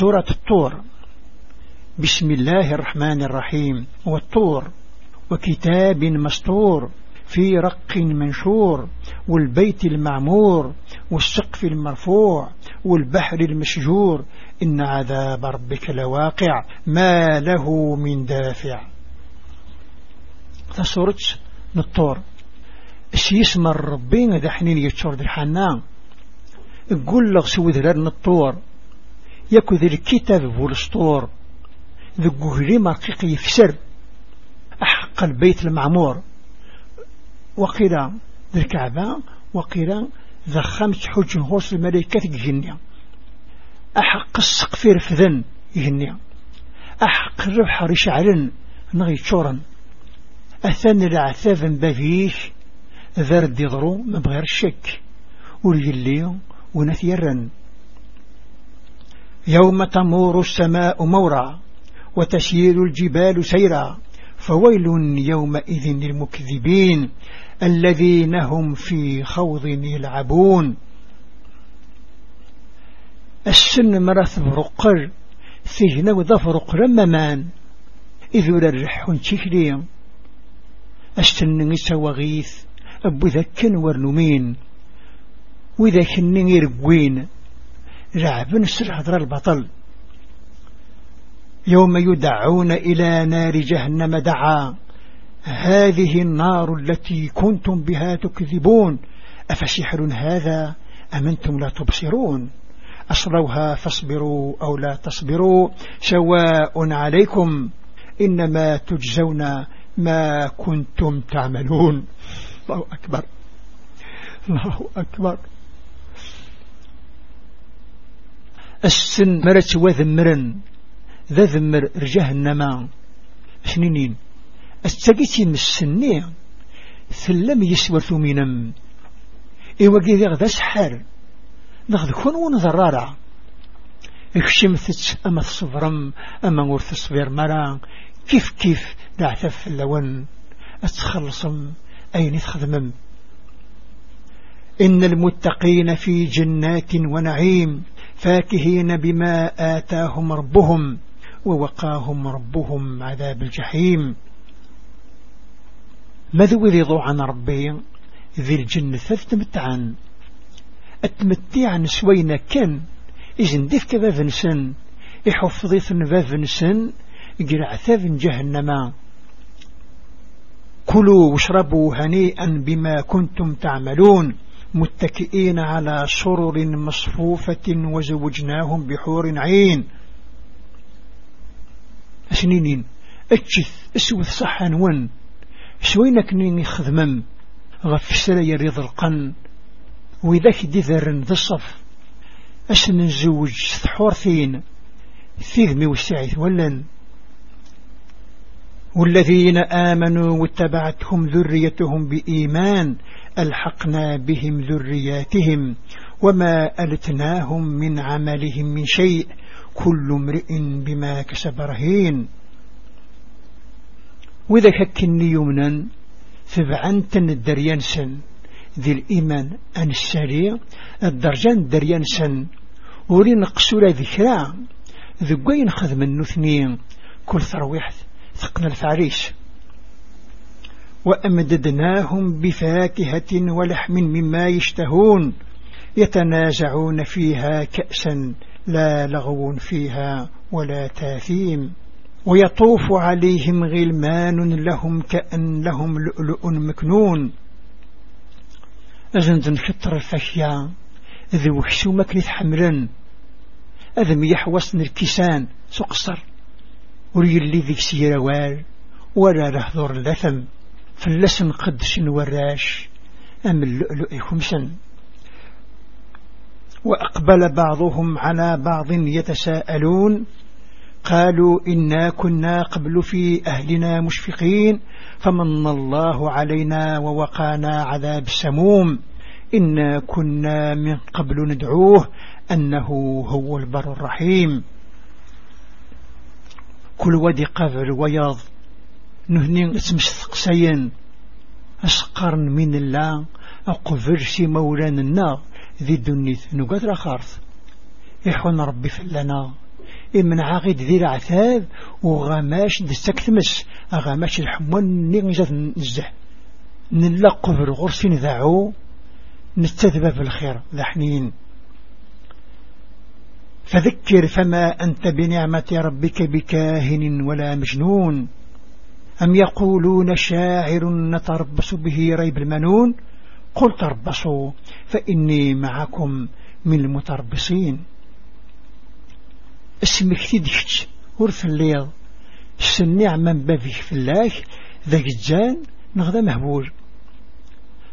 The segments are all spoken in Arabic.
سورة الطور. بسم الله الرحمن الرحيم. والطور وكتاب مسطور في رق منشور والبيت المعمور والسقف المرفوع والبحر المشجور. إن عذاب ربك لواقع ما له من دافع. تصورت نطور سيسمى الربين ذا حنين يتشور ذا الحنان يقول لغ سوى ذا نطور يكو ذا الكتاب والسطور ذا قهري مرقيق يفسر. أحق البيت المعمور. وقيل ذا الكعبة وقيل ذا خمس حج هوس الملائكة جنيا أحق السقف رفذن جنيا أحق الربح رشعلن نغي تشورا أثن العثاف بفيش ذرد يضرو ما بغير الشك والجلي ونثيرا يوم تمور السماء مورا وتسير الجبال سيرا فويل يومئذ للمكذبين الذين هم في خوض يلعبون. السن مرث برقر سجن وظفرق رممان إذ تشكلي السن يسوى غيث أبو ذكن ورنمين وإذا كنن يرقوين رعب سر حضر البطل. يوم يدعون إلى نار جهنم دعا هذه النار التي كنتم بها تكذبون. أفسحر هذا أمنتم لا تبصرون؟ أصلوها فاصبروا أو لا تصبروا. سواء عليكم. إنما تجزون ما كنتم تعملون. الله أكبر. الله أكبر. السن مرت وذمرا ذا ذمر جهنم. سنين استقيتي من السنية ثلم يسور ثمينم. إيوا قيدي غدا سحر. ناخذ كون ونضرارا اكشمثت أما تصبرم أما ور تصبر مرا كيف كيف دعتف اللون أتخلصم. أين تخدمم إن المتقين في جنات ونعيم. فاكهين بما آتاهم ربهم ووقاهم ربهم عذاب الجحيم. ماذا رضوا عن ربي؟ ذي الجنة تتمتعن التمتع سوينا كان إذن ديفك بافنسن يحفظيث بافنسن قرع ثاف جهنم. كلوا واشربوا هنيئا بما كنتم تعملون. متكئين على سرر مصفوفة وزوجناهم بحور عين. أسنينين أجث أسوث صحا ون. سوينك نيني خذمم؟ غف سلا يريض القن. وإذاك دذر ذا الصف أسن نزوج ثحورثين ثيذمي والسعيث ولن. والذين آمنوا واتبعتهم ذريتهم بإيمان. ألحقنا بهم ذرياتهم وما ألتناهم من عملهم من شيء. كل امرئ بما كسب رهين. وإذا ككني يمنا فبعنتن الدريانسن ذي الإيمان أن السريع الدرجان الدريانسن ورين قسولة ذكرى ذقين خذ من نثنين كل ثرويح ثقنا الفعريس. وأمددناهم بفاكهة ولحم مما يشتهون يتنازعون فيها كأسا لا لغو فيها ولا تاثيم ويطوف عليهم غلمان لهم كأن لهم لؤلؤ مكنون. أزن خطر الفشيا ذي وحشو مكنث حمرا أذم يحوصن الكسان سقصر وريلي ذيك سيروال ولا لهذور اللثم فلسن قدش وراش أم اللؤلؤ خمسا. وأقبل بعضهم على بعض يتساءلون قالوا إنا كنا قبل في أهلنا مشفقين فمن الله علينا ووقانا عذاب السموم إنا كنا من قبل ندعوه أنه هو البر الرحيم. كل ودي قبل وياض نهنين اسم استقسين أسقرن من الله أقفرسي مولان النار. ذي الدنيث نقدر خارث. يحون ربي فلنا إمن عاقد ذي العثاب وغماش دستكتمس أغماش الحمون نغزة نزه نلقب الغرس ذاعو نستذب في الخير ذا حنين. فذكر فما أنت بنعمة ربك بكاهن ولا مجنون. أم يقولون شاعر نتربص به ريب المنون؟ قل تربصوا فإني معكم من المتربصين. اسمك تدكت ورث الليل. السنع من بابك في الله ذاك الجان نغدا مهبول.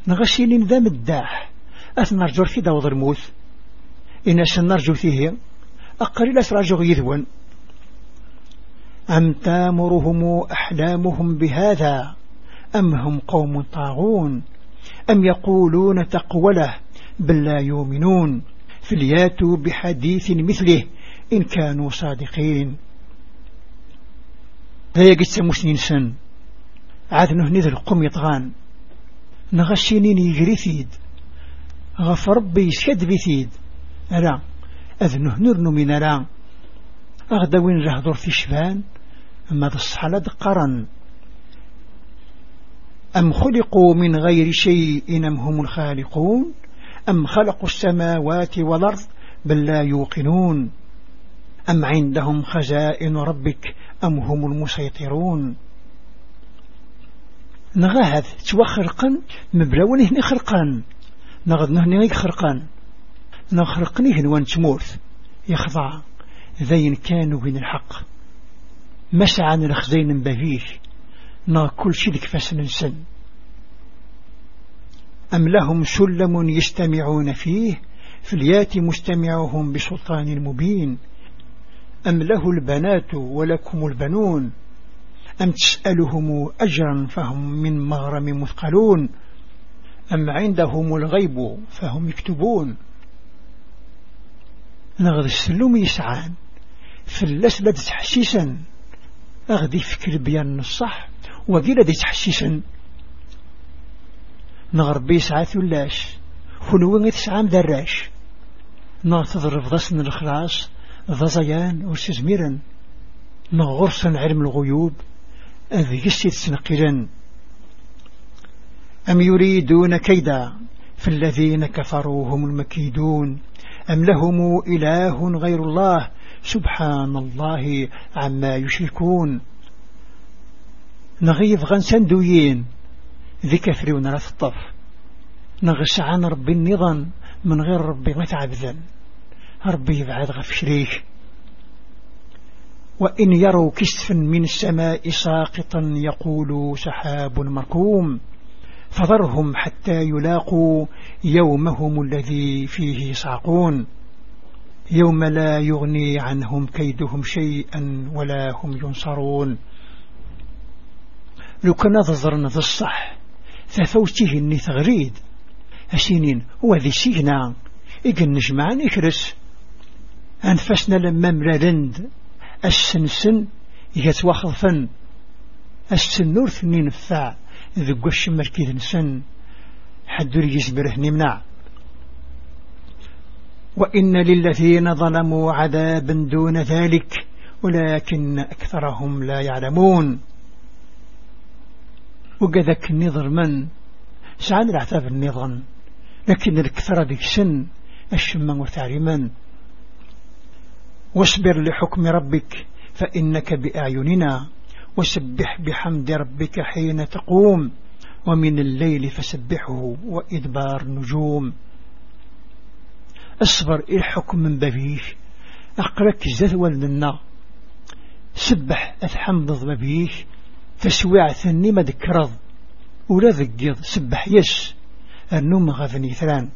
نغسيلين ذا مداح أثنرجو في داوض الموت إن سنرجو فيه أقل أسراجو يذون أم تامرهم أحلامهم بهذا؟ أم هم قوم طاغون؟ أم يقولون تقوله بل لا يؤمنون؟ فلياتوا بحديث مثله إن كانوا صادقين. هيا قد مسنين سن. عاد نهني ذا القم يطغان. نغشينين يجري ثيد غف ربي يشد بثيد ألا أذنه نرن من ألا. أغدا وين رهضر في شفان أما الصحلة قرن؟ أم خلقوا من غير شيء أم هم الخالقون؟ أم خلقوا السماوات والأرض بل لا يوقنون؟ أم عندهم خزائن ربك أم هم المسيطرون؟ نغاهد توخرقا مبلاون هني خرقان نغد نهني خرقان نخرقني هنوان تمورث يخضع. ذين كانوا بين الحق. مسعى الخزين بهيش. نا كل شيء ذك فاسن سن. أم لهم سلم يستمعون فيه فليات مستمعهم بسلطان مبين. أم له البنات ولكم البنون. أم تسألهم أجرا فهم من مغرم مثقلون. أم عندهم الغيب فهم يكتبون. نغذ السلوم يسعان فالأسبد تحسيسا. أغذي فكر بيان الصح وقيل دي تحسيسا نغربي يسعى ثلاش خنوين تسعام دراش نغتضرب ضسن الخلاص ضزيان وسزميرا نغرسا علم الغيوب أذ يسيد سنقلا أم يريدون كيدا فالذين كفروا هم المكيدون. أم لهم إله غير الله سبحان الله عما يشركون. نغيظ غنسان دويين ذي كفري ونرث الطف نغش عن ربي النظام. من غير ربي ما تعبذن ربي يبعد غف شريك. وإن يروا كسفا من السماء ساقطا يقولوا سحاب مركوم. فذرهم حتى يلاقوا يومهم الذي فيه صعقون يوم لا يغني عنهم كيدهم شيئا ولا هم ينصرون. لو كان نظرنا ذا الصح ففوته إني تغريد. أسينين هو ذي سينا إقن نجمعان إكرس. أنفسنا لما ملالند السنسن يتواخذ فن السنور ثنين نفع ذو الشمر كيد نسن. حد يجبره نمنع. وإن للذين ظلموا عذابا دون ذلك ولكن أكثرهم لا يعلمون. وقذك النظر من؟ سعان العتاب النظام لكن الكثرة ذيك سن الشمة وتعليما واصبر لحكم ربك فإنك بأعيننا. وسبح بحمد ربك حين تقوم ومن الليل فسبحه وإدبار نجوم اصبر الحكم من ببيه أقرك زثوى لنا سبح أثحمض ببيه تسويع ثني ما ذكرض ولا ذكيض سبح يس. النوم غفني ثلان